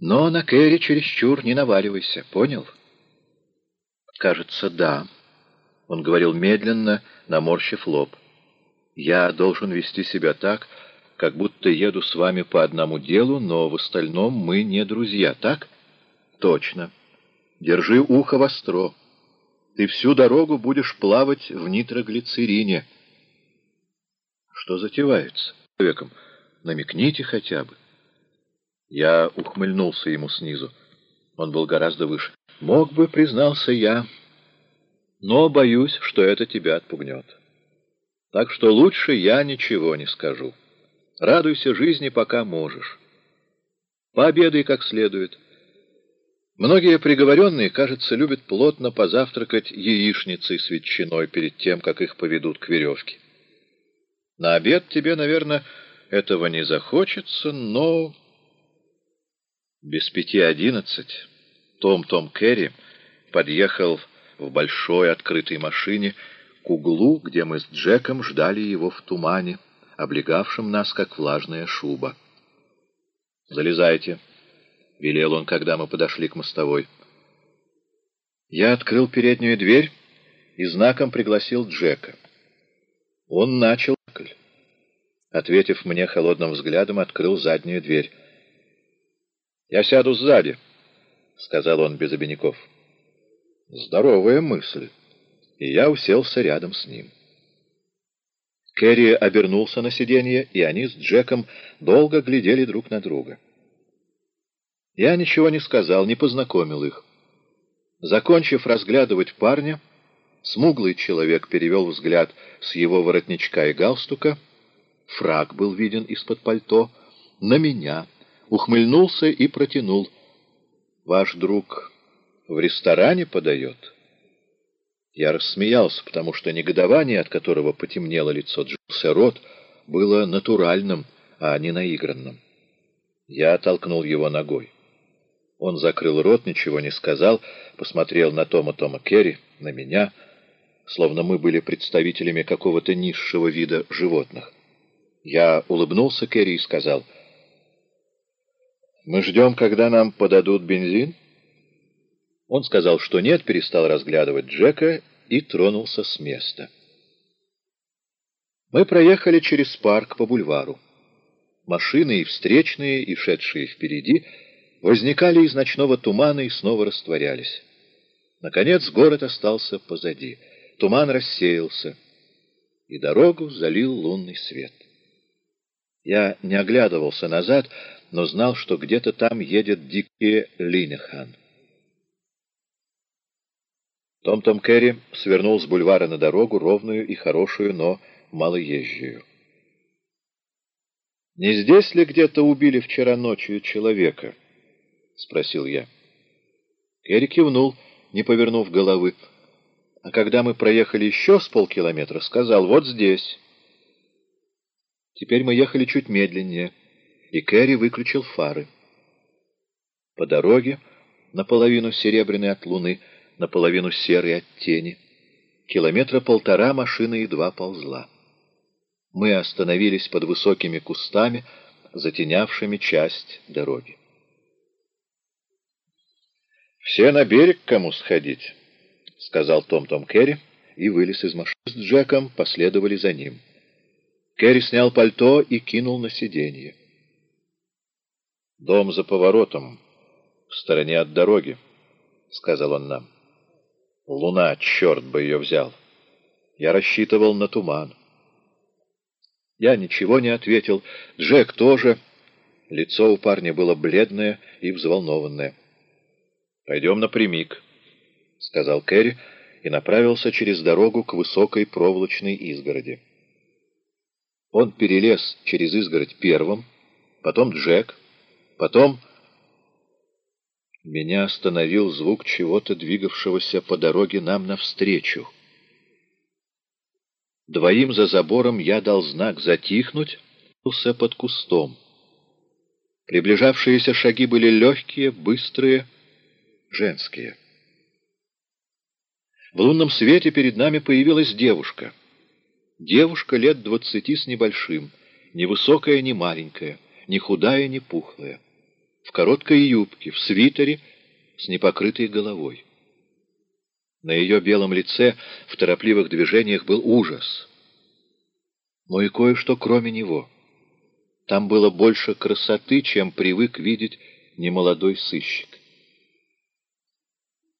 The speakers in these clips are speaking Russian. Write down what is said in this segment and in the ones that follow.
Но на Кэрри чересчур не наваливайся, понял? Кажется, да. Он говорил медленно, наморщив лоб. Я должен вести себя так, как будто еду с вами по одному делу, но в остальном мы не друзья, так? Точно. Держи ухо востро. Ты всю дорогу будешь плавать в нитроглицерине. Что затевается? Человеком, намекните хотя бы. Я ухмыльнулся ему снизу. Он был гораздо выше. Мог бы, признался я, но боюсь, что это тебя отпугнет. Так что лучше я ничего не скажу. Радуйся жизни, пока можешь. Пообедай как следует. Многие приговоренные, кажется, любят плотно позавтракать яичницей с ветчиной перед тем, как их поведут к веревке. На обед тебе, наверное, этого не захочется, но... Без пяти одиннадцать Том-Том Керри подъехал в большой открытой машине к углу, где мы с Джеком ждали его в тумане, облегавшем нас, как влажная шуба. «Залезайте», — велел он, когда мы подошли к мостовой. Я открыл переднюю дверь и знаком пригласил Джека. Он начал, ответив мне холодным взглядом, открыл заднюю дверь. «Я сяду сзади», — сказал он без обиняков. «Здоровая мысль». И я уселся рядом с ним. Керри обернулся на сиденье, и они с Джеком долго глядели друг на друга. Я ничего не сказал, не познакомил их. Закончив разглядывать парня, смуглый человек перевел взгляд с его воротничка и галстука, фраг был виден из-под пальто, на меня — ухмыльнулся и протянул. «Ваш друг в ресторане подает?» Я рассмеялся, потому что негодование, от которого потемнело лицо Джулса рот, было натуральным, а не наигранным. Я оттолкнул его ногой. Он закрыл рот, ничего не сказал, посмотрел на Тома Тома Керри, на меня, словно мы были представителями какого-то низшего вида животных. Я улыбнулся Керри и сказал — «Мы ждем, когда нам подадут бензин?» Он сказал, что нет, перестал разглядывать Джека и тронулся с места. Мы проехали через парк по бульвару. Машины и встречные, и шедшие впереди, возникали из ночного тумана и снова растворялись. Наконец город остался позади. Туман рассеялся, и дорогу залил лунный свет. Я не оглядывался назад, но знал, что где-то там едет Дикки Линехан. Том-Том Керри свернул с бульвара на дорогу, ровную и хорошую, но малоезжую. «Не здесь ли где-то убили вчера ночью человека?» — спросил я. Керри кивнул, не повернув головы. А когда мы проехали еще с полкилометра, сказал «вот здесь». Теперь мы ехали чуть медленнее — и Кэрри выключил фары. По дороге, наполовину серебряной от луны, наполовину серой от тени, километра полтора машина едва ползла. Мы остановились под высокими кустами, затенявшими часть дороги. «Все на берег кому сходить», — сказал Том-Том Керри и вылез из машины. С Джеком последовали за ним. Керри снял пальто и кинул на сиденье. «Дом за поворотом, в стороне от дороги», — сказал он нам. «Луна, черт бы ее взял! Я рассчитывал на туман». Я ничего не ответил. Джек тоже. Лицо у парня было бледное и взволнованное. «Пойдем напрямик», — сказал Кэрри и направился через дорогу к высокой проволочной изгороди. Он перелез через изгородь первым, потом Джек — Потом меня остановил звук чего-то, двигавшегося по дороге нам навстречу. Двоим за забором я дал знак затихнуть, под кустом. Приближавшиеся шаги были легкие, быстрые, женские. В лунном свете перед нами появилась девушка. Девушка лет двадцати с небольшим, ни высокая, ни маленькая, ни худая, ни пухлая. В короткой юбке, в свитере, с непокрытой головой. На ее белом лице в торопливых движениях был ужас. Но и кое-что кроме него. Там было больше красоты, чем привык видеть немолодой сыщик.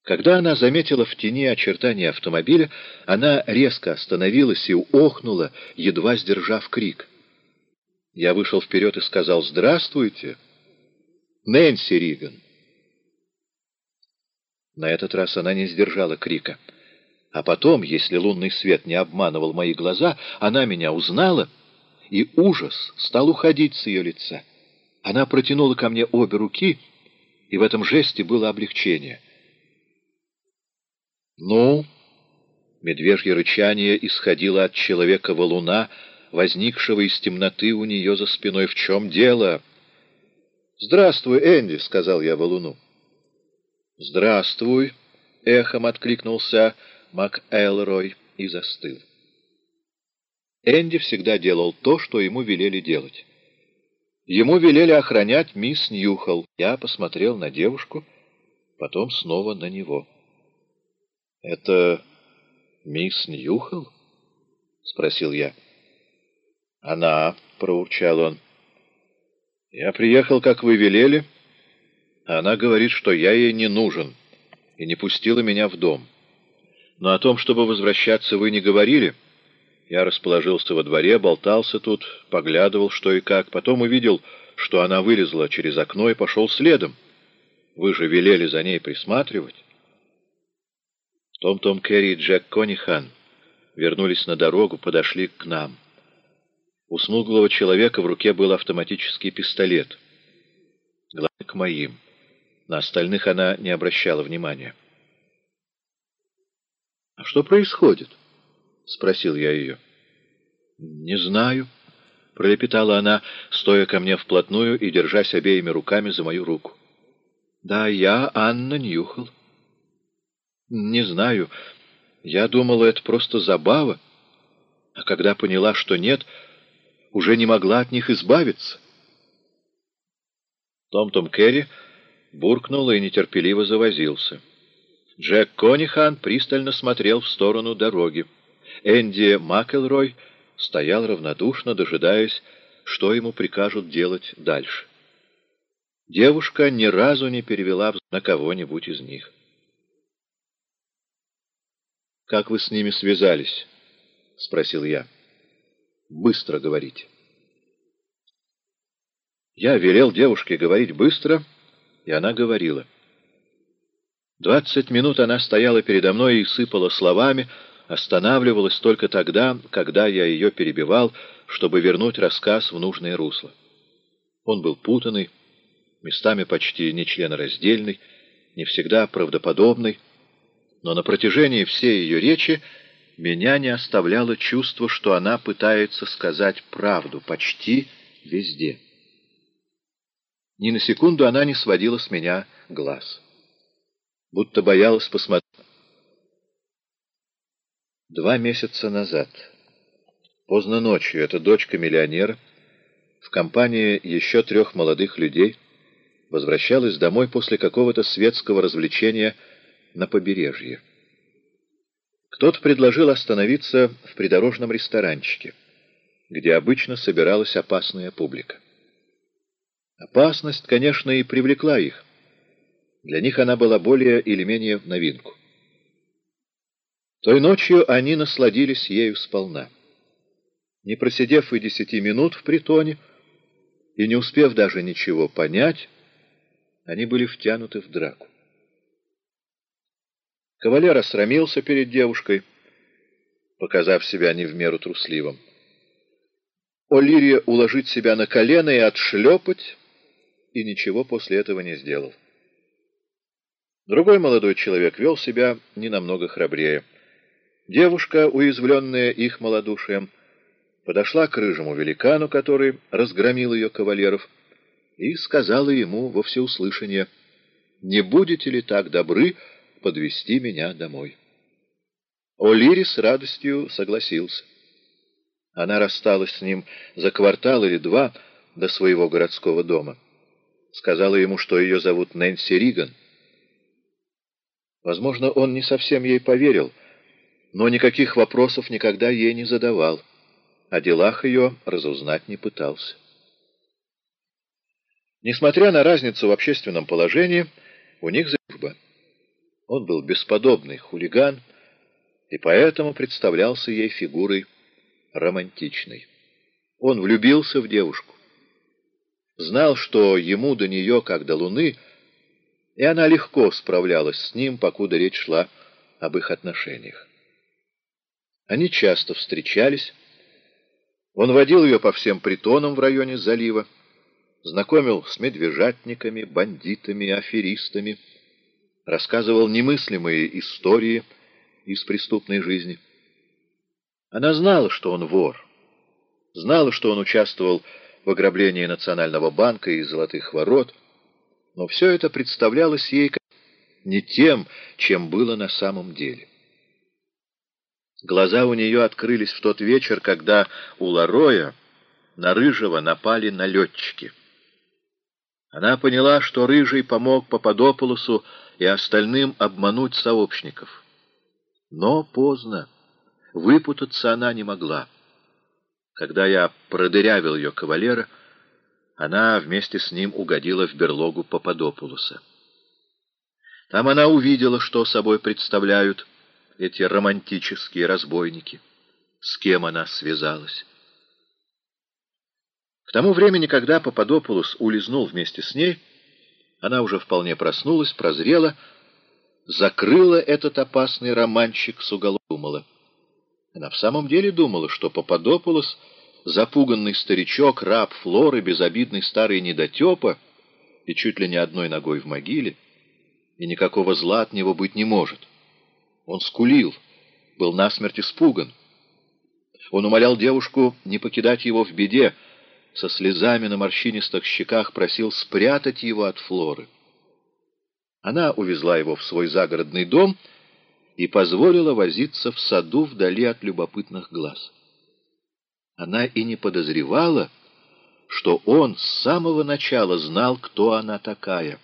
Когда она заметила в тени очертания автомобиля, она резко остановилась и охнула, едва сдержав крик. Я вышел вперед и сказал «Здравствуйте, Нэнси Риган». На этот раз она не сдержала крика. А потом, если лунный свет не обманывал мои глаза, она меня узнала, и ужас стал уходить с ее лица. Она протянула ко мне обе руки, и в этом жесте было облегчение. «Ну?» Медвежье рычание исходило от человека-валуна, возникшего из темноты у нее за спиной. «В чем дело?» «Здравствуй, Энди», — сказал я валуну. «Здравствуй!» — эхом откликнулся МакЭлрой и застыл. Энди всегда делал то, что ему велели делать. Ему велели охранять мисс Ньюхол. Я посмотрел на девушку, потом снова на него. «Это мисс Ньюхол?» — спросил я. «Она», — проурчал он. «Я приехал, как вы велели». Она говорит, что я ей не нужен, и не пустила меня в дом. Но о том, чтобы возвращаться, вы не говорили. Я расположился во дворе, болтался тут, поглядывал, что и как. Потом увидел, что она вылезла через окно и пошел следом. Вы же велели за ней присматривать. Том-Том Керри и Джек Конихан вернулись на дорогу, подошли к нам. У смуглого человека в руке был автоматический пистолет. Главное, к моим. На остальных она не обращала внимания. «А что происходит?» — спросил я ее. «Не знаю», — пролепетала она, стоя ко мне вплотную и держась обеими руками за мою руку. «Да, я Анна Ньюхол». «Не знаю. Я думала, это просто забава. А когда поняла, что нет, уже не могла от них избавиться». Том-Том Керри буркнул и нетерпеливо завозился. Джек Конихан пристально смотрел в сторону дороги. Энди Макелрой стоял равнодушно, дожидаясь, что ему прикажут делать дальше. Девушка ни разу не перевела на кого-нибудь из них. «Как вы с ними связались?» — спросил я. «Быстро говорите». Я велел девушке говорить быстро — и она говорила. Двадцать минут она стояла передо мной и сыпала словами, останавливалась только тогда, когда я ее перебивал, чтобы вернуть рассказ в нужное русло. Он был путанный, местами почти нечленораздельный, не всегда правдоподобный, но на протяжении всей ее речи меня не оставляло чувство, что она пытается сказать правду почти везде. Ни на секунду она не сводила с меня глаз. Будто боялась посмотреть. Два месяца назад, поздно ночью, эта дочка миллионера в компании еще трех молодых людей возвращалась домой после какого-то светского развлечения на побережье. Кто-то предложил остановиться в придорожном ресторанчике, где обычно собиралась опасная публика. Опасность, конечно, и привлекла их. Для них она была более или менее в новинку. Той ночью они насладились ею сполна. Не просидев и десяти минут в притоне, и не успев даже ничего понять, они были втянуты в драку. Кавалер осрамился перед девушкой, показав себя не в меру трусливым. Олирия уложить себя на колено и отшлепать и ничего после этого не сделал. Другой молодой человек вел себя не намного храбрее. Девушка, уязвленная их малодушием, подошла к рыжему великану, который разгромил ее кавалеров, и сказала ему во всеуслышание, «Не будете ли так добры подвести меня домой?» О'Лири с радостью согласился. Она рассталась с ним за квартал или два до своего городского дома. сказала ему, что ее зовут Нэнси Риган. Возможно, он не совсем ей поверил, но никаких вопросов никогда ей не задавал. О делах ее разузнать не пытался. Несмотря на разницу в общественном положении, у них. Он был бесподобный хулиган и поэтому представлялся ей фигурой романтичной. Он влюбился в девушку. Знал, что ему до нее, как до луны, и она легко справлялась с ним, покуда речь шла об их отношениях. Они часто встречались. Он водил ее по всем притонам в районе залива, знакомил с медвежатниками, бандитами, аферистами, рассказывал немыслимые истории из преступной жизни. Она знала, что он вор, знала, что он участвовал в ограблении Национального банка и Золотых ворот, но все это представлялось ей не тем, чем было на самом деле. Глаза у нее открылись в тот вечер, когда у Лароя на Рыжего напали налетчики. Она поняла, что Рыжий помог Пападополосу и остальным обмануть сообщников. Но поздно. Выпутаться она не могла. Когда я продырявил ее кавалера, она вместе с ним угодила в берлогу Пападополуса. Там она увидела, что собой представляют эти романтические разбойники, с кем она связалась. К тому времени, когда Пападополус улизнул вместе с ней, она уже вполне проснулась, прозрела, закрыла этот опасный романчик с уголок, думала. Она в самом деле думала, что Пападополус, запуганный старичок, раб Флоры, безобидный старый недотепа, и чуть ли не одной ногой в могиле, и никакого зла от него быть не может. Он скулил, был насмерть испуган. Он умолял девушку не покидать его в беде, со слезами на морщинистых щеках просил спрятать его от Флоры. Она увезла его в свой загородный дом и позволила возиться в саду вдали от любопытных глаз. Она и не подозревала, что он с самого начала знал, кто она такая,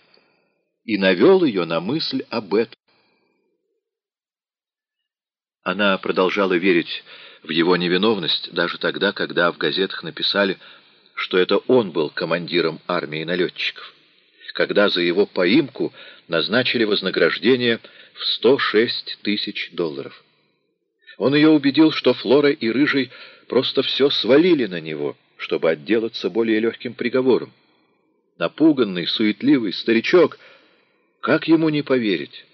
и навел ее на мысль об этом. Она продолжала верить в его невиновность даже тогда, когда в газетах написали что это он был командиром армии налетчиков, когда за его поимку назначили вознаграждение в 106 тысяч долларов. Он ее убедил, что Флора и Рыжий просто все свалили на него, чтобы отделаться более легким приговором. Напуганный, суетливый старичок, как ему не поверить?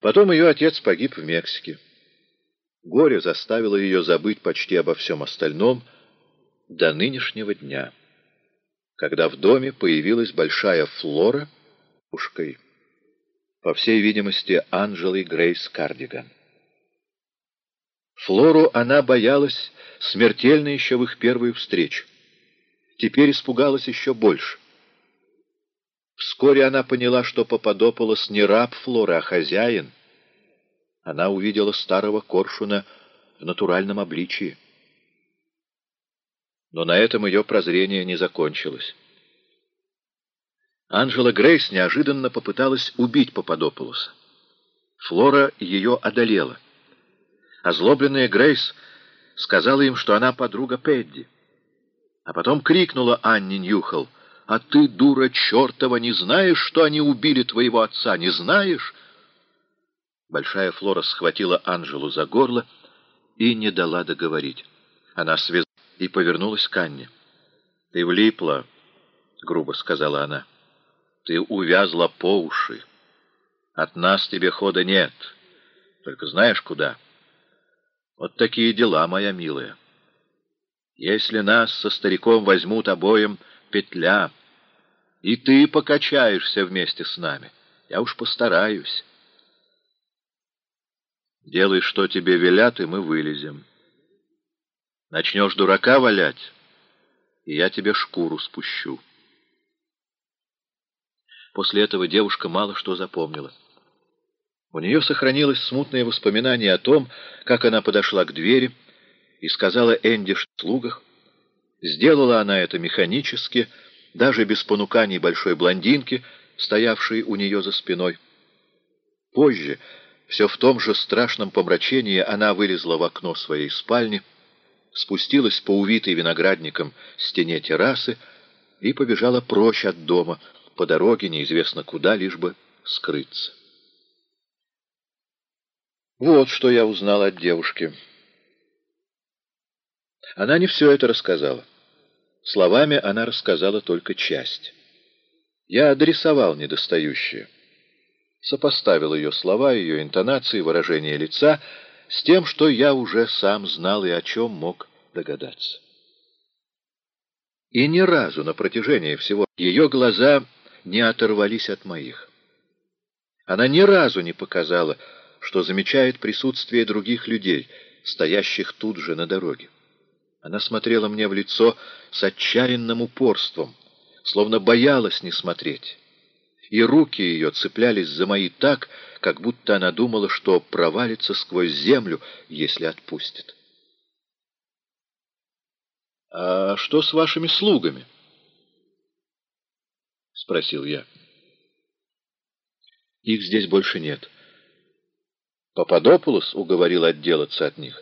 Потом ее отец погиб в Мексике. Горе заставило ее забыть почти обо всем остальном до нынешнего дня, когда в доме появилась большая флора ушкой, по всей видимости, Анжелой Грейс Кардиган. Флору она боялась смертельно еще в их первую встречу. Теперь испугалась еще больше. Вскоре она поняла, что Пападополос не раб Флоры, а хозяин — она увидела старого коршуна в натуральном обличии. Но на этом ее прозрение не закончилось. Анжела Грейс неожиданно попыталась убить Пападополуса. Флора ее одолела. Озлобленная Грейс сказала им, что она подруга Пэдди. А потом крикнула Анне Ньюхал, «А ты, дура чертова, не знаешь, что они убили твоего отца? Не знаешь?» Большая Флора схватила Анжелу за горло и не дала договорить. Она связала и повернулась к Анне. «Ты влипла», — грубо сказала она. «Ты увязла по уши. От нас тебе хода нет. Только знаешь, куда? Вот такие дела, моя милая. Если нас со стариком возьмут обоим, петля, и ты покачаешься вместе с нами. Я уж постараюсь». Делай, что тебе велят, и мы вылезем. Начнешь дурака валять, и я тебе шкуру спущу. После этого девушка мало что запомнила. У нее сохранилось смутное воспоминание о том, как она подошла к двери и сказала Энди в слугах, Сделала она это механически, даже без понуканий большой блондинки, стоявшей у нее за спиной. Позже, все в том же страшном помрачении, она вылезла в окно своей спальни, спустилась по увитой виноградником стене террасы и побежала прочь от дома, по дороге неизвестно куда, лишь бы скрыться. Вот что я узнал от девушки. Она не все это рассказала. Словами она рассказала только часть. Я адресовал недостающее. Сопоставил ее слова, ее интонации, выражение лица с тем, что я уже сам знал и о чем мог догадаться. И ни разу на протяжении всего ее глаза не оторвались от моих. Она ни разу не показала, что замечает присутствие других людей, стоящих тут же на дороге. Она смотрела мне в лицо с отчаянным упорством, словно боялась не смотреть. И руки ее цеплялись за мои так, как будто она думала, что провалится сквозь землю, если отпустит. «А что с вашими слугами?» — спросил я. «Их здесь больше нет». Пападопулос уговорил отделаться от них.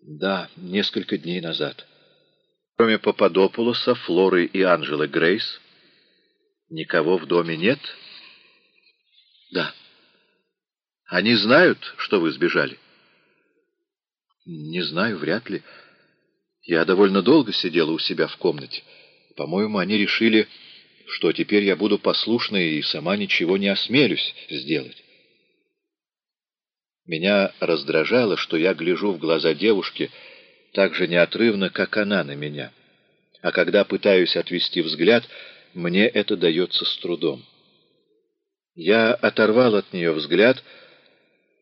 Да, несколько дней назад. Кроме Пападопулоса, Флоры и Анжелы Грейс, никого в доме нет? Да. Они знают, что вы сбежали? Не знаю, вряд ли. Я довольно долго сидела у себя в комнате. По-моему, они решили, что теперь я буду послушной и сама ничего не осмелюсь сделать. Меня раздражало, что я гляжу в глаза девушки так же неотрывно, как она на меня. А когда пытаюсь отвести взгляд, мне это дается с трудом. Я оторвал от нее взгляд,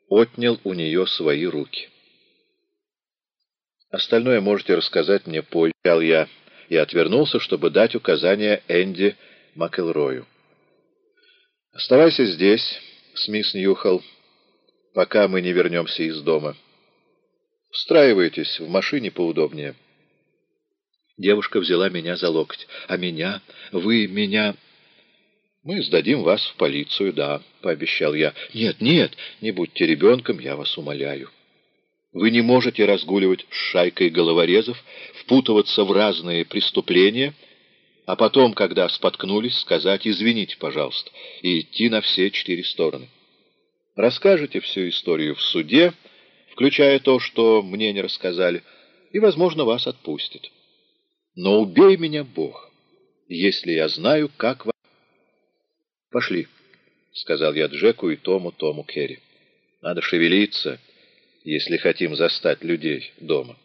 отнял у нее свои руки. Остальное можете рассказать мне позже, я, и отвернулся, чтобы дать указания Энди Макэлрою. «Оставайся здесь, с мисс Ньюхолл пока мы не вернемся из дома. Встраивайтесь в машине поудобнее. Девушка взяла меня за локоть. А меня? Вы меня... Мы сдадим вас в полицию, да, пообещал я. Нет, нет, не будьте ребенком, я вас умоляю. Вы не можете разгуливать с шайкой головорезов, впутываться в разные преступления, а потом, когда споткнулись, сказать «извините, пожалуйста» и идти на все четыре стороны. Расскажете всю историю в суде, включая то, что мне не рассказали, и, возможно, вас отпустят. Но убей меня, Бог, если я знаю, как вам... Пошли, — сказал я Джеку и Тому, Тому Керри. Надо шевелиться, если хотим застать людей дома.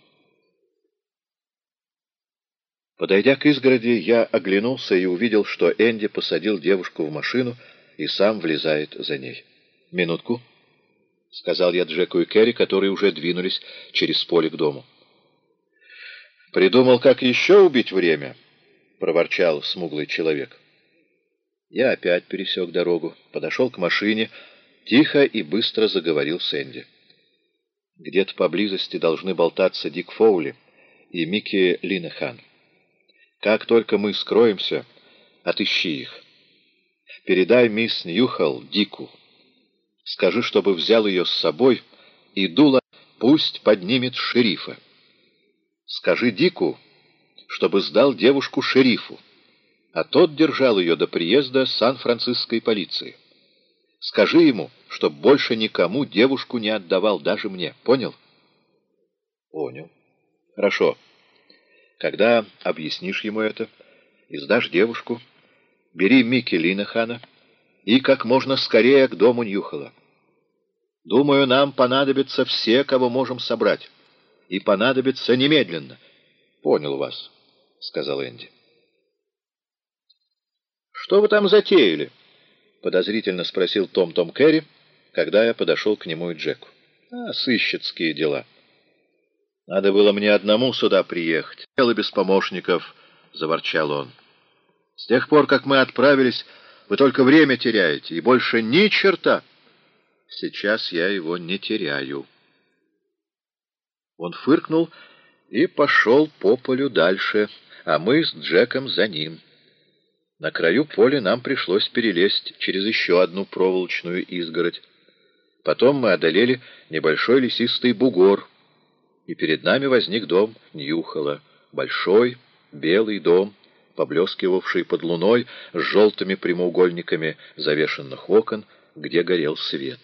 Подойдя к изгороди, я оглянулся и увидел, что Энди посадил девушку в машину и сам влезает за ней. «Минутку», — сказал я Джеку и Керри, которые уже двинулись через поле к дому. «Придумал, как еще убить время?» — проворчал смуглый человек. Я опять пересек дорогу, подошел к машине, тихо и быстро заговорил с Энди. Где-то поблизости должны болтаться Дик Фоули и Микки Линехан. Как только мы скроемся, отыщи их. Передай мисс Ньюхалл Дику. Скажи, чтобы взял ее с собой, и Дула пусть поднимет шерифа. Скажи Дику, чтобы сдал девушку шерифу, а тот держал ее до приезда Сан-Франциской полиции. Скажи ему, чтоб больше никому девушку не отдавал, даже мне. Понял? Понял. Хорошо. Когда объяснишь ему это и сдашь девушку, бери Микки Линахана, и как можно скорее к дому Ньюхола. Думаю, нам понадобятся все, кого можем собрать. И понадобится немедленно. Понял вас, — сказал Энди. Что вы там затеяли? — подозрительно спросил Том-Том Керри, когда я подошел к нему и Джеку. А, сыщицкие дела. Надо было мне одному сюда приехать. Дело без помощников, — заворчал он. С тех пор, как мы отправились... Вы только время теряете, и больше ни черта. Сейчас я его не теряю. Он фыркнул и пошел по полю дальше, а мы с Джеком за ним. На краю поля нам пришлось перелезть через еще одну проволочную изгородь. Потом мы одолели небольшой лесистый бугор, и перед нами возник дом Ньюхола, большой белый дом, поблескивавший под луной с желтыми прямоугольниками завешенных окон, где горел свет.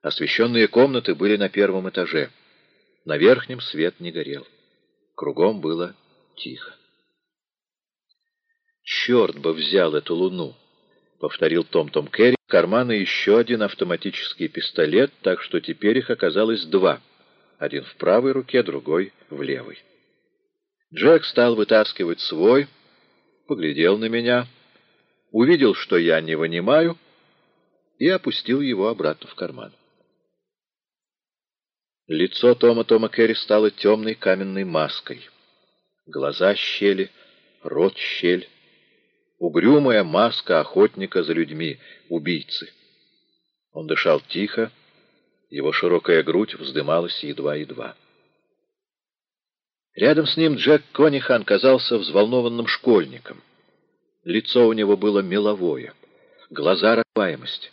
Освещенные комнаты были на первом этаже. На верхнем свет не горел. Кругом было тихо. «Черт бы взял эту луну!» — повторил Том-Том Керри. В карманы еще один автоматический пистолет, так что теперь их оказалось два. Один в правой руке, другой в левой. Джек стал вытаскивать свой, поглядел на меня, увидел, что я не вынимаю, и опустил его обратно в карман. Лицо Тома Тома Керри стало темной каменной маской. Глаза щели, рот щель. Угрюмая маска охотника за людьми, убийцы. Он дышал тихо, его широкая грудь вздымалась едва-едва. Рядом с ним Джек Конихан казался взволнованным школьником. Лицо у него было меловое, глаза распаемость,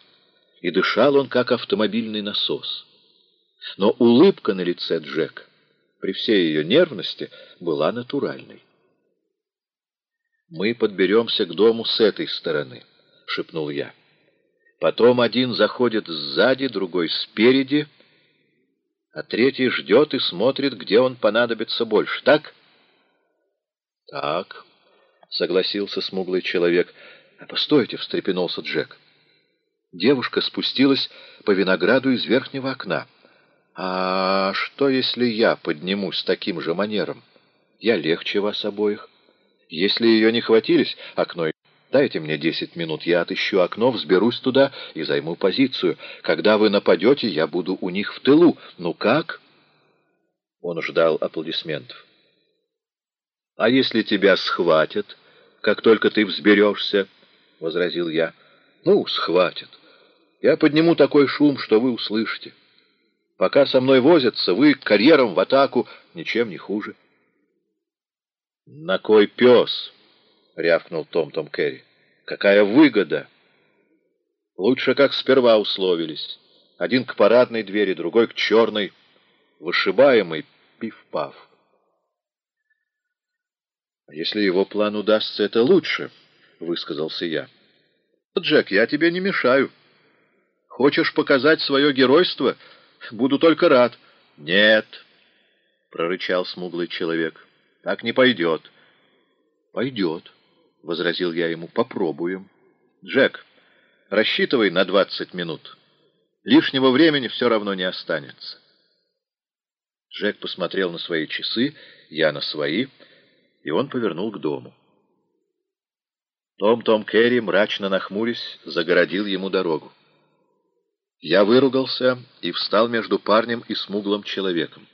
и дышал он, как автомобильный насос. Но улыбка на лице Джека, при всей ее нервности, была натуральной. «Мы подберемся к дому с этой стороны», — шепнул я. «Потом один заходит сзади, другой спереди, а третий ждет и смотрит, где он понадобится больше, так?» «Так», — согласился смуглый человек. «А постойте», — встрепенулся Джек. Девушка спустилась по винограду из верхнего окна. «А что, если я поднимусь таким же манером? Я легче вас обоих». Если ее не хватились, окно... Дайте мне десять минут, я отыщу окно, взберусь туда и займу позицию. Когда вы нападете, я буду у них в тылу. Ну как?» Он ждал аплодисментов. «А если тебя схватят, как только ты взберешься?» — возразил я. «Ну, схватят. Я подниму такой шум, что вы услышите. Пока со мной возятся, вы карьером в атаку ничем не хуже». «На кой пес?» — рявкнул Том-Том Керри. «Какая выгода?» «Лучше, как сперва условились. Один к парадной двери, другой к черной. Вышибаемый пиф-паф». «А «Если его план удастся, это лучше», — высказался я. «Джек, я тебе не мешаю. Хочешь показать свое геройство? Буду только рад». «Нет», — прорычал смуглый человек. Так не пойдет. Пойдет, — возразил я ему, — попробуем. Джек, рассчитывай на двадцать минут. Лишнего времени все равно не останется. Джек посмотрел на свои часы, я на свои, и он повернул к дому. Том-Том Керри, мрачно нахмурясь, загородил ему дорогу. Я выругался и встал между парнем и смуглым человеком.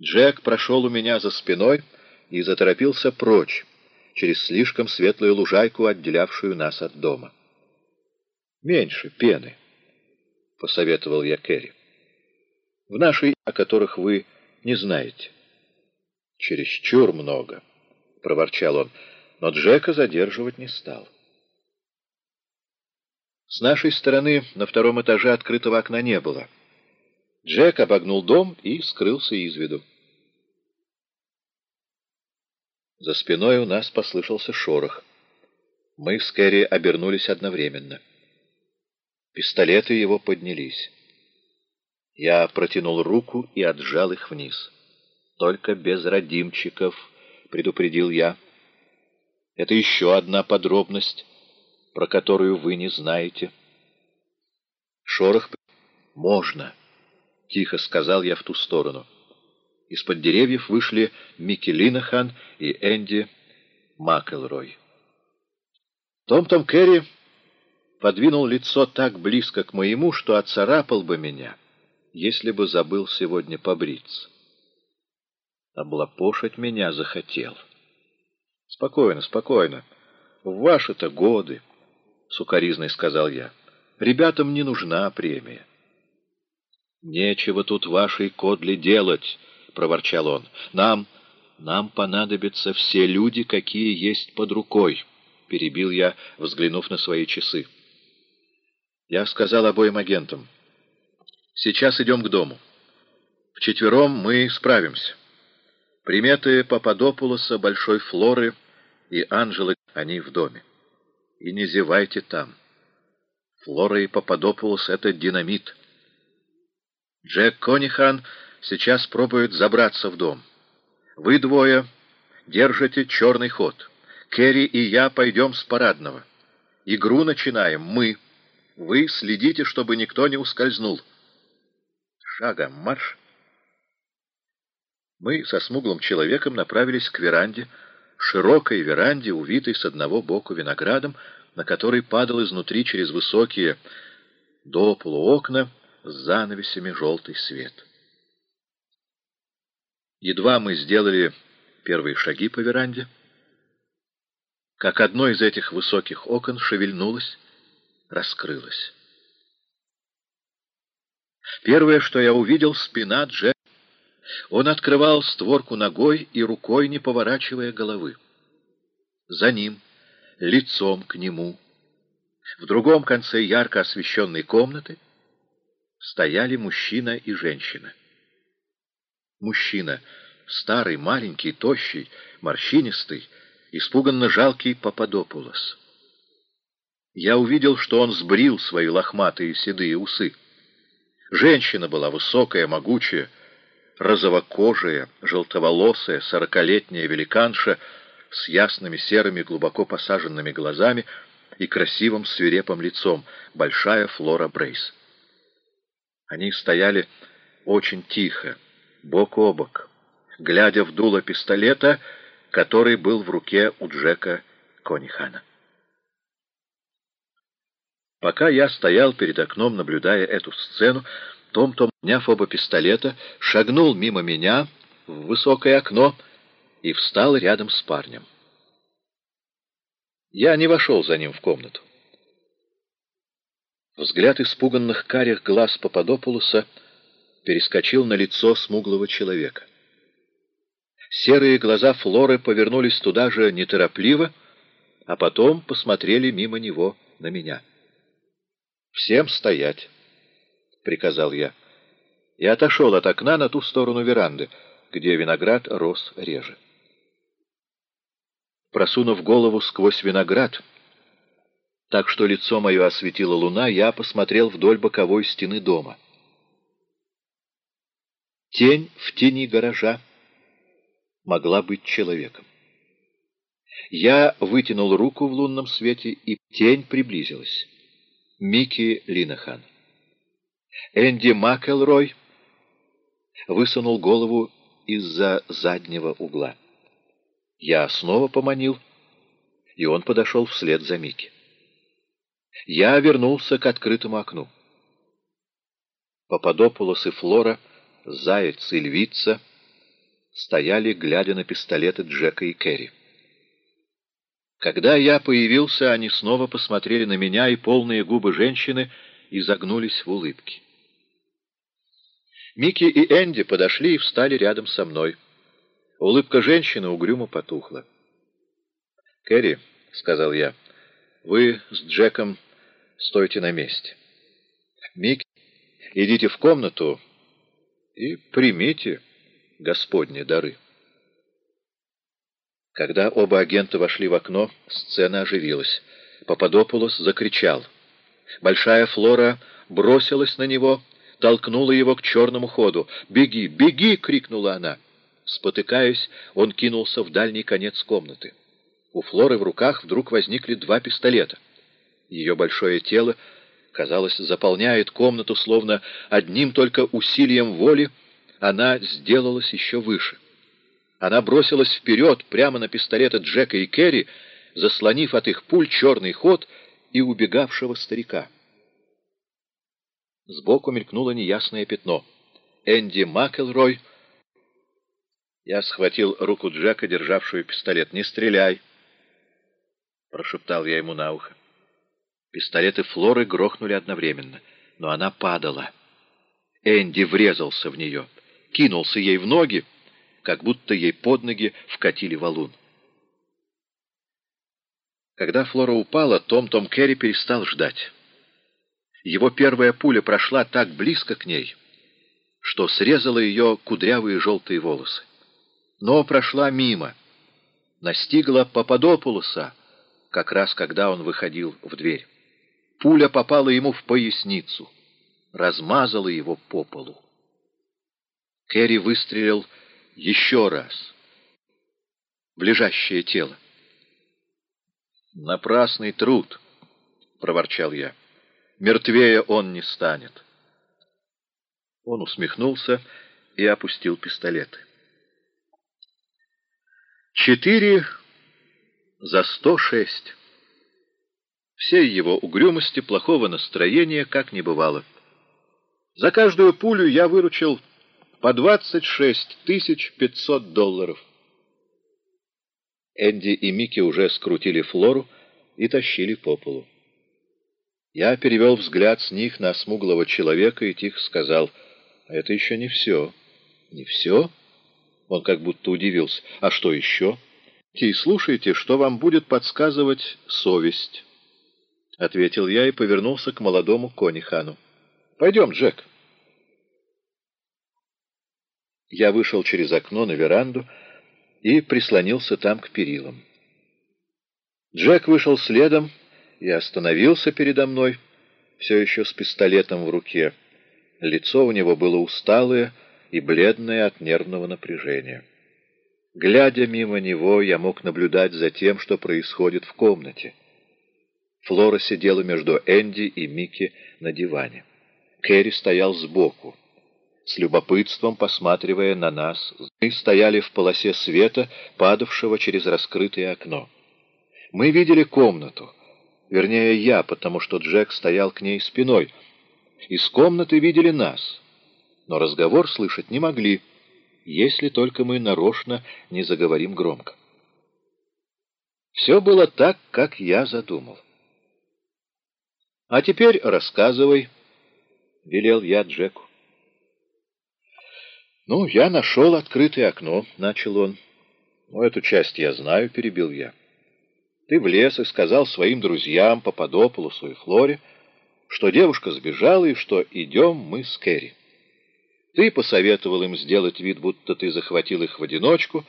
Джек прошел у меня за спиной и заторопился прочь, через слишком светлую лужайку, отделявшую нас от дома. «Меньше пены», — посоветовал я Керри. «В нашей, о которых вы не знаете». «Чересчур много», — проворчал он, но Джека задерживать не стал. С нашей стороны на втором этаже открытого окна не было — Джек обогнул дом и скрылся из виду. За спиной у нас послышался шорох. Мы с Кэрри обернулись одновременно. Пистолеты его поднялись. Я протянул руку и отжал их вниз. «Только без родимчиков», — предупредил я. «Это еще одна подробность, про которую вы не знаете». Шорох «Можно». — тихо сказал я в ту сторону. Из-под деревьев вышли Микки Линахан и Энди Макелрой. Том-Том Керри подвинул лицо так близко к моему, что оцарапал бы меня, если бы забыл сегодня побриться. Облапошить меня захотел. Спокойно, спокойно. В ваши-то годы, — сукоризной сказал я, — ребятам не нужна премия. «Нечего тут вашей кодли делать», — проворчал он. «Нам, нам понадобятся все люди, какие есть под рукой», — перебил я, взглянув на свои часы. Я сказал обоим агентам. «Сейчас идем к дому. Вчетвером мы справимся. Приметы Пападопулоса, Большой Флоры и Анжелы, они в доме. И не зевайте там. Флора и Пападопулос — это динамит». Джек Конихан сейчас пробует забраться в дом. Вы двое держите черный ход. Керри и я пойдем с парадного. Игру начинаем мы. Вы следите, чтобы никто не ускользнул. Шагом марш. Мы со смуглым человеком направились к веранде, широкой веранде, увитой с одного боку виноградом, на который падал изнутри через высокие до полуокна с занавесями желтый свет. Едва мы сделали первые шаги по веранде, как одно из этих высоких окон шевельнулось, раскрылось. Первое, что я увидел, — спина Джек. Он открывал створку ногой и рукой, не поворачивая головы. За ним, лицом к нему, в другом конце ярко освещенной комнаты, стояли мужчина и женщина. Мужчина, старый, маленький, тощий, морщинистый, испуганно жалкий Пападопулос. Я увидел, что он сбрил свои лохматые седые усы. Женщина была высокая, могучая, розовокожая, желтоволосая, сорокалетняя великанша с ясными серыми, глубоко посаженными глазами и красивым свирепым лицом, большая Флора Брейс. Они стояли очень тихо, бок о бок, глядя в дуло пистолета, который был в руке у Джека Конихана. Пока я стоял перед окном, наблюдая эту сцену, Том-Том, сняв оба пистолета, шагнул мимо меня в высокое окно и встал рядом с парнем. Я не вошел за ним в комнату. Взгляд испуганных карих глаз Пападопулуса перескочил на лицо смуглого человека. Серые глаза Флоры повернулись туда же неторопливо, а потом посмотрели мимо него на меня. «Всем стоять!» — приказал я. И отошел от окна на ту сторону веранды, где виноград рос реже. Просунув голову сквозь виноград, так что лицо мое осветила луна, я посмотрел вдоль боковой стены дома. Тень в тени гаража могла быть человеком. Я вытянул руку в лунном свете, и тень приблизилась. Микки Линахан. Энди Макелрой высунул голову из-за заднего угла. Я снова поманил, и он подошел вслед за Микки. Я вернулся к открытому окну. Пападопулос и Флора, Заяц и Львица стояли, глядя на пистолеты Джека и Керри. Когда я появился, они снова посмотрели на меня, и полные губы женщины изогнулись в улыбке. Микки и Энди подошли и встали рядом со мной. Улыбка женщины угрюмо потухла. «Кэрри», — сказал я, — «вы с Джеком стойте на месте. Мик, идите в комнату и примите Господни дары. Когда оба агента вошли в окно, сцена оживилась. Пападопулос закричал. Большая Флора бросилась на него, толкнула его к черному ходу. «Беги! Беги!» — крикнула она. Спотыкаясь, он кинулся в дальний конец комнаты. У Флоры в руках вдруг возникли два пистолета. Ее большое тело, казалось, заполняет комнату, словно одним только усилием воли она сделалась еще выше. Она бросилась вперед, прямо на пистолеты Джека и Керри, заслонив от их пуль черный ход и убегавшего старика. Сбоку мелькнуло неясное пятно. Энди Макелрой... Я схватил руку Джека, державшую пистолет. «Не стреляй!» — прошептал я ему на ухо. Пистолеты Флоры грохнули одновременно, но она падала. Энди врезался в нее. кинулся ей в ноги, как будто ей под ноги вкатили валун. Когда Флора упала, Том-Том Керри перестал ждать. Его первая пуля прошла так близко к ней, что срезала ее кудрявые желтые волосы. Но прошла мимо, настигла Пападопулоса, как раз когда он выходил в дверь. Пуля попала ему в поясницу, размазала его по полу. Керри выстрелил еще раз в лежащее тело. «Напрасный труд», — проворчал я мертвее он не станет. Он усмехнулся и опустил пистолеты. Четыре за сто шесть. Всей его угрюмости, плохого настроения, как не бывало. За каждую пулю я выручил по двадцать шесть тысяч пятьсот долларов. Энди и Микки уже скрутили Флору и тащили по полу. Я перевел взгляд с них на смуглого человека и тихо сказал, «Это еще не все». «Не все?» Он как будто удивился. «А что еще?» «И слушайте, что вам будет подсказывать совесть», — ответил я и повернулся к молодому конихану. «Пойдем, Джек». Я вышел через окно на веранду и прислонился там к перилам. Джек вышел следом, — и остановился передо мной, все еще с пистолетом в руке. Лицо у него было усталое и бледное от нервного напряжения. Глядя мимо него, я мог наблюдать за тем, что происходит в комнате. Флора сидела между Энди и Микки на диване. Кэрри стоял сбоку, с любопытством посматривая на нас. Мы стояли в полосе света, падавшего через раскрытое окно. Мы видели комнату, Вернее, я, потому что Джек стоял к ней спиной. Из комнаты видели нас, но разговор слышать не могли, если только мы нарочно не заговорим громко. Все было так, как я задумал. «А теперь рассказывай», — велел я Джеку. «Ну, я нашел открытое окно», — начал он. «Ну, эту часть я знаю», — перебил я. Ты влез и сказал своим друзьям Пападополусу и Флоре, что девушка сбежала и что идем мы с Кэрри. Ты посоветовал им сделать вид, будто ты захватил их в одиночку,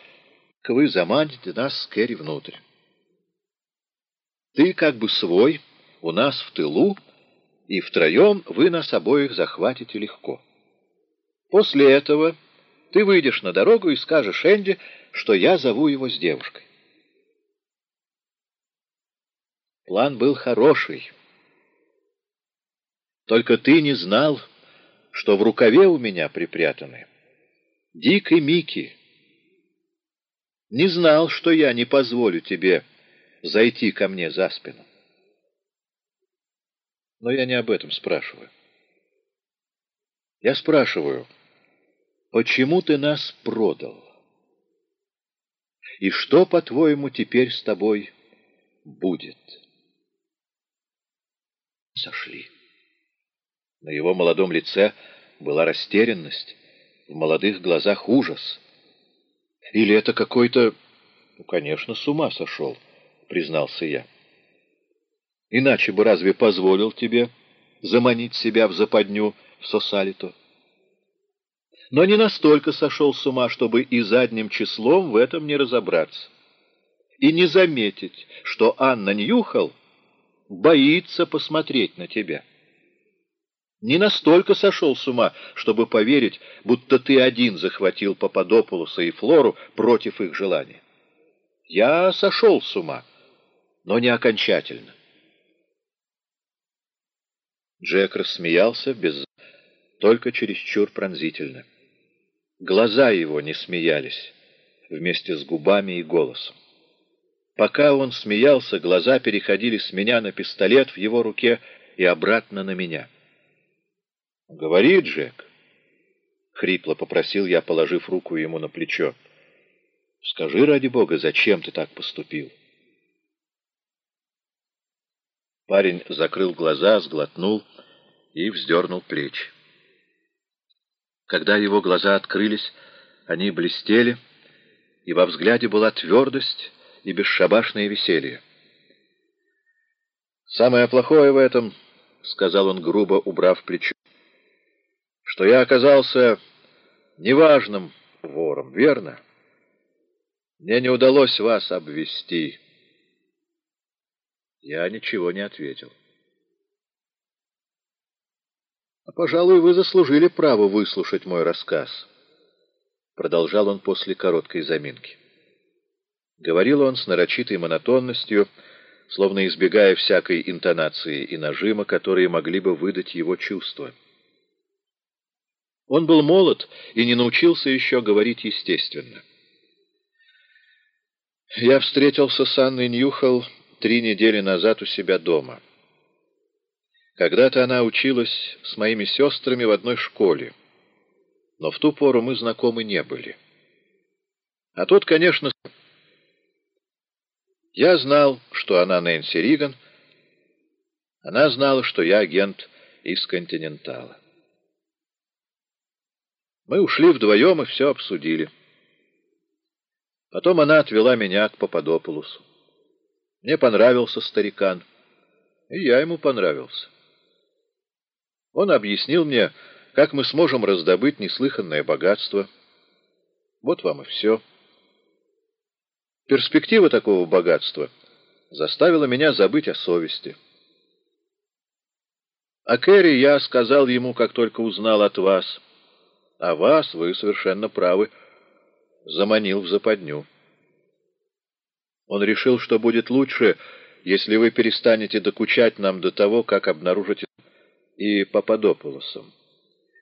к вы заманите нас с Кэрри внутрь. Ты как бы свой, у нас в тылу, и втроем вы нас обоих захватите легко. После этого ты выйдешь на дорогу и скажешь Энди, что я зову его с девушкой. План был хороший. Только ты не знал, что в рукаве у меня припрятаны. Дик и Микки. Не знал, что я не позволю тебе зайти ко мне за спину. Но я не об этом спрашиваю. Я спрашиваю, почему ты нас продал? И что, по-твоему, теперь с тобой будет?» Сошли. На его молодом лице была растерянность, в молодых глазах ужас. Или это какой-то... Ну, конечно, с ума сошел, признался я. Иначе бы разве позволил тебе заманить себя в западню в Сосалито? Но не настолько сошел с ума, чтобы и задним числом в этом не разобраться. И не заметить, что Анна Ньюхал боится посмотреть на тебя. Не настолько сошел с ума, чтобы поверить, будто ты один захватил Пападопулоса и Флору против их желания. Я сошел с ума, но не окончательно. Джек рассмеялся, без... только чересчур пронзительно. Глаза его не смеялись вместе с губами и голосом. Пока он смеялся, глаза переходили с меня на пистолет в его руке и обратно на меня. «Говори, Джек!» — хрипло попросил я, положив руку ему на плечо. «Скажи, ради бога, зачем ты так поступил?» Парень закрыл глаза, сглотнул и вздернул плечи. Когда его глаза открылись, они блестели, и во взгляде была твердость и бесшабашное веселье. «Самое плохое в этом, — сказал он грубо, убрав плечо, — что я оказался неважным вором, верно? Мне не удалось вас обвести». Я ничего не ответил. «А, пожалуй, вы заслужили право выслушать мой рассказ», — продолжал он после короткой заминки. Говорил он с нарочитой монотонностью, словно избегая всякой интонации и нажима, которые могли бы выдать его чувства. Он был молод и не научился еще говорить естественно. Я встретился с Анной Ньюхал три недели назад у себя дома. Когда-то она училась с моими сестрами в одной школе, но в ту пору мы знакомы не были. А тот, конечно, я знал, что она Нэнси Риган, она знала, что я агент из «Континентала». Мы ушли вдвоем и все обсудили. Потом она отвела меня к Пападополусу. Мне понравился старикан, и я ему понравился. Он объяснил мне, как мы сможем раздобыть неслыханное богатство. Вот вам и все. Перспектива такого богатства заставила меня забыть о совести. О Кэрри я сказал ему, как только узнал от вас. А вас, вы совершенно правы, заманил в западню. Он решил, что будет лучше, если вы перестанете докучать нам до того, как обнаружите и Пападополосом.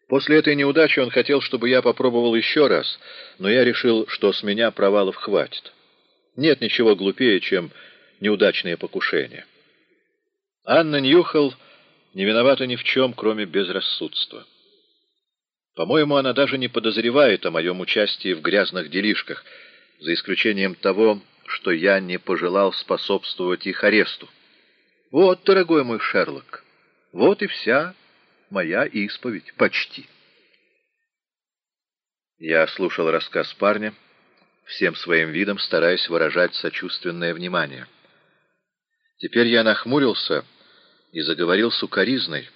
После этой неудачи он хотел, чтобы я попробовал еще раз, но я решил, что с меня провалов хватит. Нет ничего глупее, чем неудачные покушения. Анна Ньюхал не виновата ни в чем, кроме безрассудства. По-моему, она даже не подозревает о моем участии в грязных делишках, за исключением того, что я не пожелал способствовать их аресту. Вот, дорогой мой Шерлок, вот и вся моя исповедь, почти. Я слушал рассказ парня, всем своим видом стараясь выражать сочувственное внимание. Теперь я нахмурился и заговорил сукоризной,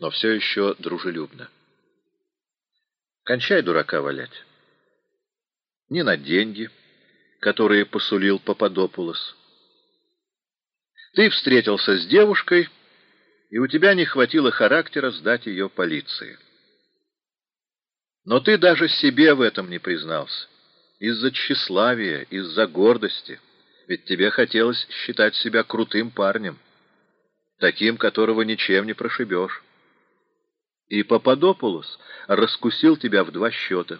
но все еще дружелюбно. Кончай дурака валять. Не на деньги, которые посулил Пападопулос. Ты встретился с девушкой, и у тебя не хватило характера сдать ее полиции. Но ты даже себе в этом не признался. Из-за тщеславия, из-за гордости. Ведь тебе хотелось считать себя крутым парнем, таким, которого ничем не прошибешь. И Пападопулос раскусил тебя в два счета.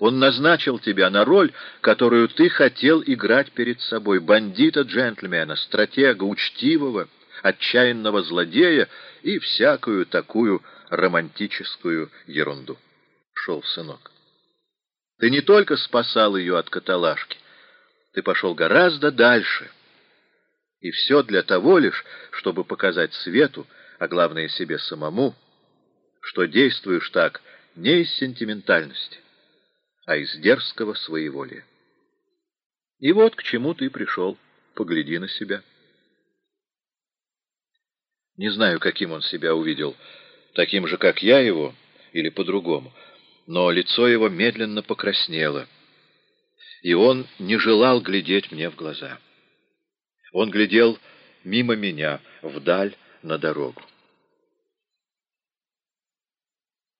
Он назначил тебя на роль, которую ты хотел играть перед собой, бандита-джентльмена, стратега, учтивого, отчаянного злодея и всякую такую романтическую ерунду. Шел сынок. Ты не только спасал ее от каталажки, ты пошел гораздо дальше. И все для того лишь, чтобы показать свету, а главное себе самому, что действуешь так не из сентиментальности, а из дерзкого своеволия. И вот к чему ты пришел. Погляди на себя. Не знаю, каким он себя увидел, таким же, как я его, или по-другому, но лицо его медленно покраснело, и он не желал глядеть мне в глаза. Он глядел мимо меня, вдаль, на дорогу.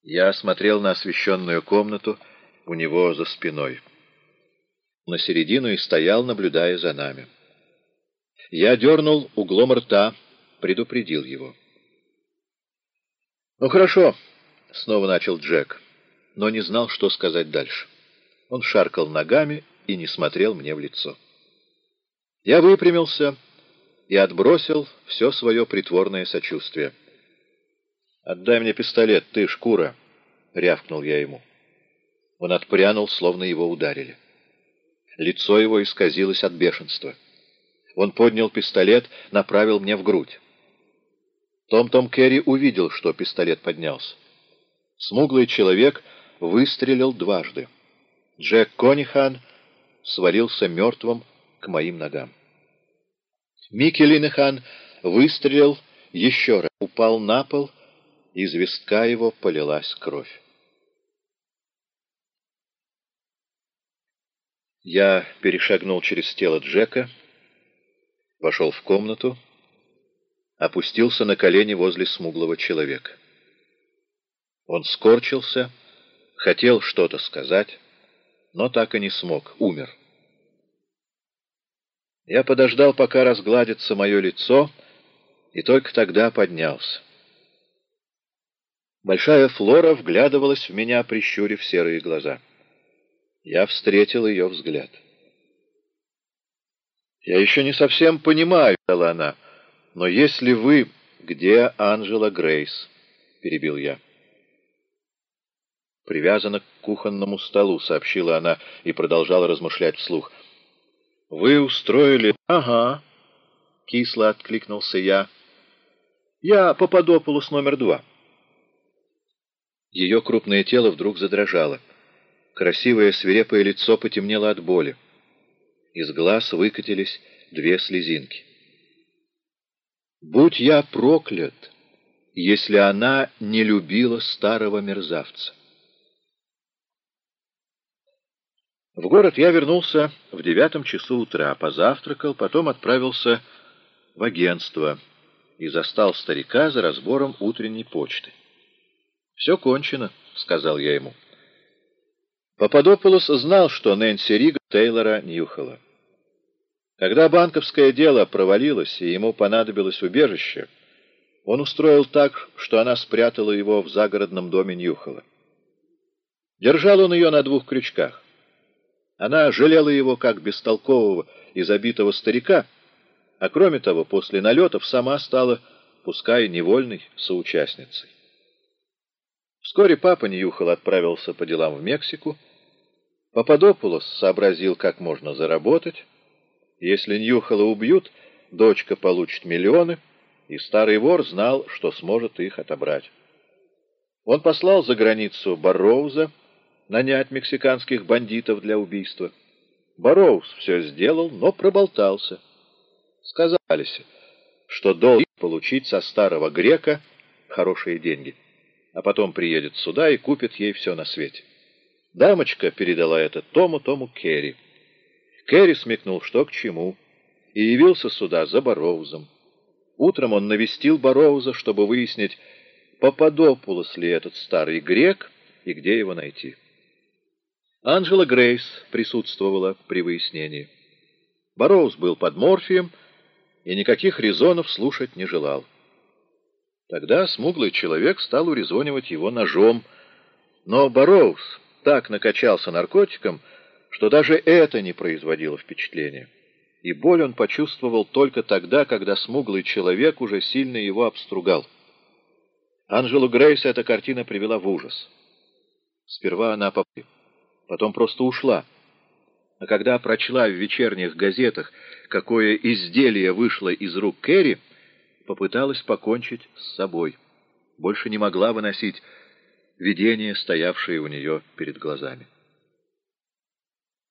Я смотрел на освещенную комнату у него за спиной. На середину и стоял, наблюдая за нами. Я дернул углом рта, предупредил его. «Ну хорошо», — снова начал Джек, но не знал, что сказать дальше. Он шаркал ногами и не смотрел мне в лицо. Я выпрямился и отбросил все свое притворное сочувствие. «Отдай мне пистолет, ты, шкура!» — рявкнул я ему. Он отпрянул, словно его ударили. Лицо его исказилось от бешенства. Он поднял пистолет, направил мне в грудь. Том-Том Керри увидел, что пистолет поднялся. Смуглый человек выстрелил дважды. Джек Конихан свалился мертвым к моим ногам. Микки Линехан выстрелил еще раз, упал на пол, из вистка его полилась кровь. Я перешагнул через тело Джека, вошел в комнату, опустился на колени возле смуглого человека. Он скорчился, хотел что-то сказать, но так и не смог, умер. Я подождал, пока разгладится мое лицо, и только тогда поднялся. Большая Флора вглядывалась в меня, прищурив серые глаза. Я встретил ее взгляд. «Я еще не совсем понимаю», — сказала она, — «но если вы...» «Где Анжела Грейс?» — перебил я. «Привязана к кухонному столу», — сообщила она и продолжала размышлять вслух. «Вы устроили...» «Ага», — кисло откликнулся я. «Я Пападопулос номер два». Ее крупное тело вдруг задрожало. Красивое свирепое лицо потемнело от боли. Из глаз выкатились две слезинки. «Будь я проклят, если она не любила старого мерзавца!» В город я вернулся в девятом часу утра, позавтракал, потом отправился в агентство и застал старика за разбором утренней почты. «Все кончено», — сказал я ему. Пападополос знал, что Нэнси Рига Тейлора нюхала. Когда банковское дело провалилось и ему понадобилось убежище, он устроил так, что она спрятала его в загородном доме Ньюхола. Держал он ее на двух крючках. Она жалела его как бестолкового и забитого старика, а кроме того, после налетов сама стала, пускай невольной, соучастницей. Вскоре папа Ньюхол отправился по делам в Мексику. Пападопулос сообразил, как можно заработать. Если Ньюхола убьют, дочка получит миллионы, и старый вор знал, что сможет их отобрать. Он послал за границу Барроуза нанять мексиканских бандитов для убийства. Барроуз все сделал, но проболтался. Сказались, что должен получить со старого грека хорошие деньги а потом приедет сюда и купит ей все на свете. Дамочка передала это Тому, Тому Керри. Керри смекнул, что к чему, и явился сюда за Бароузом. Утром он навестил Бароуза, чтобы выяснить, Пападопулос ли этот старый грек и где его найти. Анжела Грейс присутствовала при выяснении. Бароуз был под морфием и никаких резонов слушать не желал. Тогда смуглый человек стал урезонивать его ножом, но Бароуз так накачался наркотиком, что даже это не производило впечатления. И боль он почувствовал только тогда, когда смуглый человек уже сильно его обстругал. Анжелу Грейс эта картина привела в ужас. Сперва она поп... потом просто ушла. А когда прочла в вечерних газетах, какое изделие вышло из рук Керри, попыталась покончить с собой. Больше не могла выносить видение, стоявшее у нее перед глазами.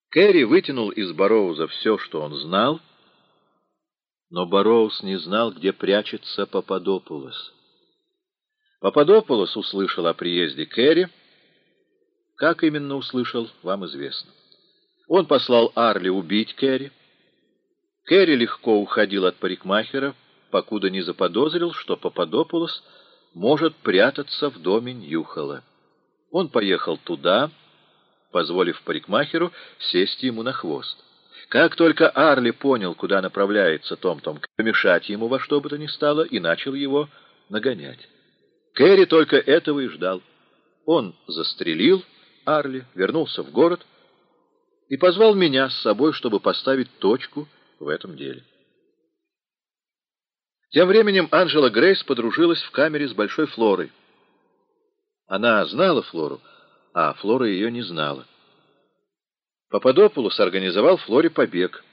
Кэрри вытянул из Бароуза все, что он знал, но Бароуз не знал, где прячется Пападопулос. Пападопулос услышал о приезде Кэрри. Как именно услышал, вам известно. Он послал Арли убить Кэрри. Кэрри легко уходил от парикмахера, покуда не заподозрил, что Пападопулос может прятаться в доме Ньюхола. Он поехал туда, позволив парикмахеру сесть ему на хвост. Как только Арли понял, куда направляется Том-Том, помешать ему во что бы то ни стало, и начал его нагонять. Кэрри только этого и ждал. Он застрелил Арли, вернулся в город и позвал меня с собой, чтобы поставить точку в этом деле. Тем временем Анжела Грейс подружилась в камере с Большой Флорой. Она знала Флору, а Флора ее не знала. Пападопулос организовал Флоре побег.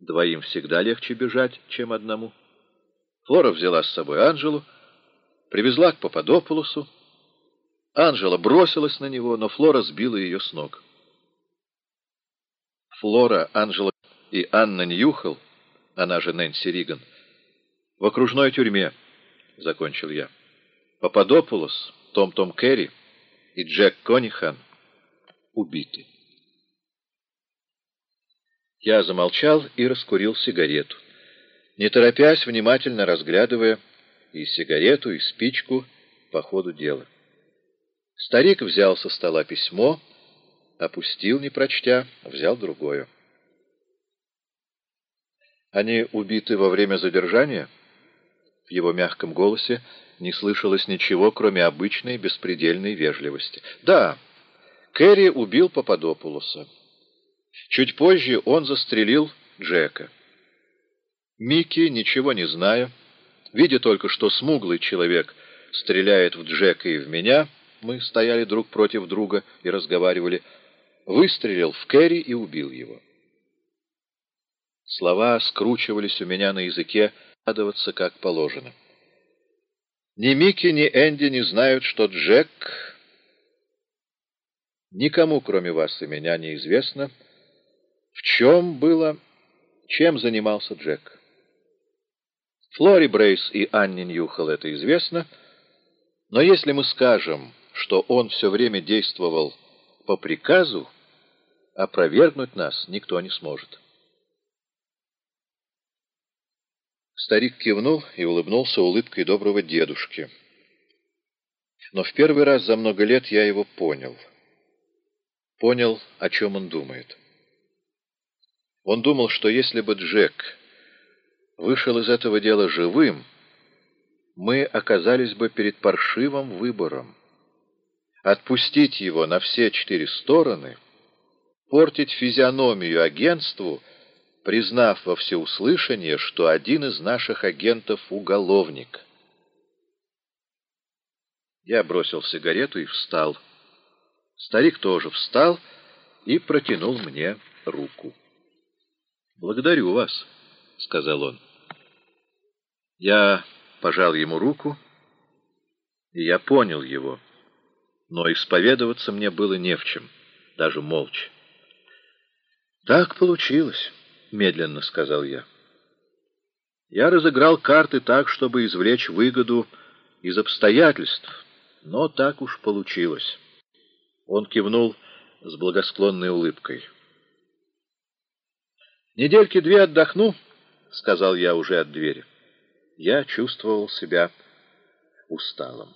Двоим всегда легче бежать, чем одному. Флора взяла с собой Анжелу, привезла к Пападопулосу. Анжела бросилась на него, но Флора сбила ее с ног. Флора, Анжела и Анна Ньюхел, она же Нэнси Риган, в окружной тюрьме, — закончил я. Пападопулос, Том-Том Керри и Джек Конихан убиты. Я замолчал и раскурил сигарету, не торопясь, внимательно разглядывая и сигарету, и спичку по ходу дела. Старик взял со стола письмо, опустил, не прочтя, взял другое. «Они убиты во время задержания?» В его мягком голосе не слышалось ничего, кроме обычной беспредельной вежливости. «Да, Кэрри убил Пападопулоса. Чуть позже он застрелил Джека. Микки, ничего не зная, видя только, что смуглый человек стреляет в Джека и в меня, мы стояли друг против друга и разговаривали, выстрелил в Кэрри и убил его. Слова скручивались у меня на языке, радоваться как положено. Ни Микки, ни Энди не знают, что Джек... Никому, кроме вас и меня, неизвестно, в чем было, чем занимался Джек. Флори Брейс и Анне Ньюхал это известно, но если мы скажем, что он все время действовал по приказу, опровергнуть нас никто не сможет. Старик кивнул и улыбнулся улыбкой доброго дедушки. Но в первый раз за много лет я его понял. Понял, о чем он думает. Он думал, что если бы Джек вышел из этого дела живым, мы оказались бы перед паршивым выбором. Отпустить его на все четыре стороны, портить физиономию агентству — признав во всеуслышание, что один из наших агентов — уголовник. Я бросил сигарету и встал. Старик тоже встал и протянул мне руку. «Благодарю вас», — сказал он. Я пожал ему руку, и я понял его, но исповедоваться мне было не в чем, даже молча. Так получилось. — медленно сказал я. Я разыграл карты так, чтобы извлечь выгоду из обстоятельств, но так уж получилось. Он кивнул с благосклонной улыбкой. «Недельки две отдохну», — сказал я уже от двери. Я чувствовал себя усталым.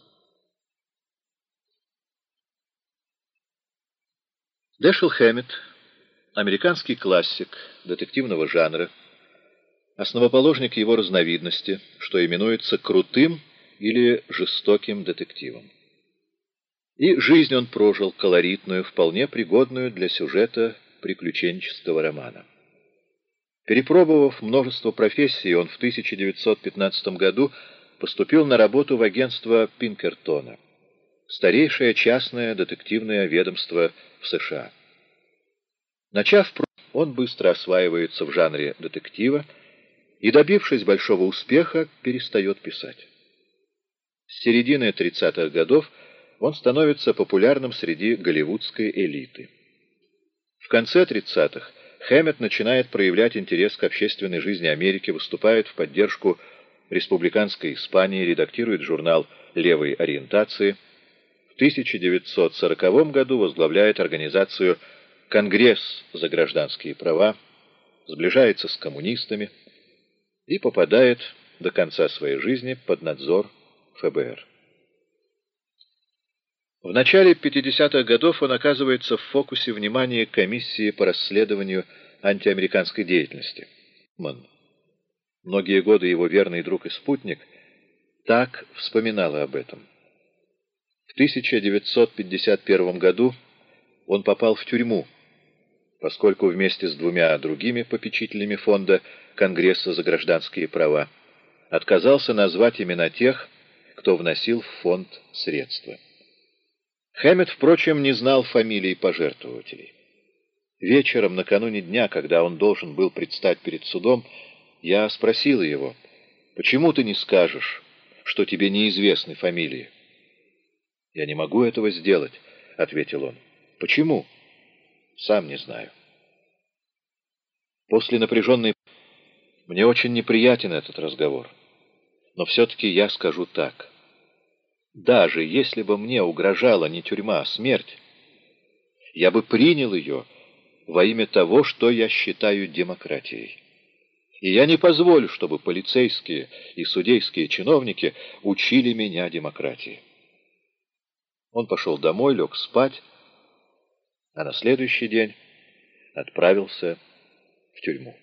Дэшел Хэммет Американский классик детективного жанра, основоположник его разновидности, что именуется крутым или жестоким детективом. И жизнь он прожил колоритную, вполне пригодную для сюжета приключенческого романа. Перепробовав множество профессий, он в 1915 году поступил на работу в агентство Пинкертона, старейшее частное детективное ведомство в США. Начав, он быстро осваивается в жанре детектива и, добившись большого успеха, перестает писать. С середины 30-х годов он становится популярным среди голливудской элиты. В конце 30-х Хэммет начинает проявлять интерес к общественной жизни Америки, выступает в поддержку республиканской Испании, редактирует журнал левой ориентации. В 1940 году возглавляет организацию Конгресс за гражданские права, сближается с коммунистами и попадает до конца своей жизни под надзор ФБР. В начале 50-х годов он оказывается в фокусе внимания комиссии по расследованию антиамериканской деятельности. Многие годы его верный друг и спутник так вспоминала об этом. В 1951 году он попал в тюрьму, поскольку вместе с двумя другими попечителями фонда Конгресса за гражданские права отказался назвать имена тех, кто вносил в фонд средства. Хэммет, впрочем, не знал фамилий пожертвователей. Вечером, накануне дня, когда он должен был предстать перед судом, я спросил его, «Почему ты не скажешь, что тебе неизвестны фамилии?» «Я не могу этого сделать», — ответил он. «Почему?» «Сам не знаю». После напряженной... Мне очень неприятен этот разговор. Но все-таки я скажу так. Даже если бы мне угрожала не тюрьма, а смерть, я бы принял ее во имя того, что я считаю демократией. И я не позволю, чтобы полицейские и судейские чиновники учили меня демократии. Он пошел домой, лег спать, а на следующий день отправился в тюрьму.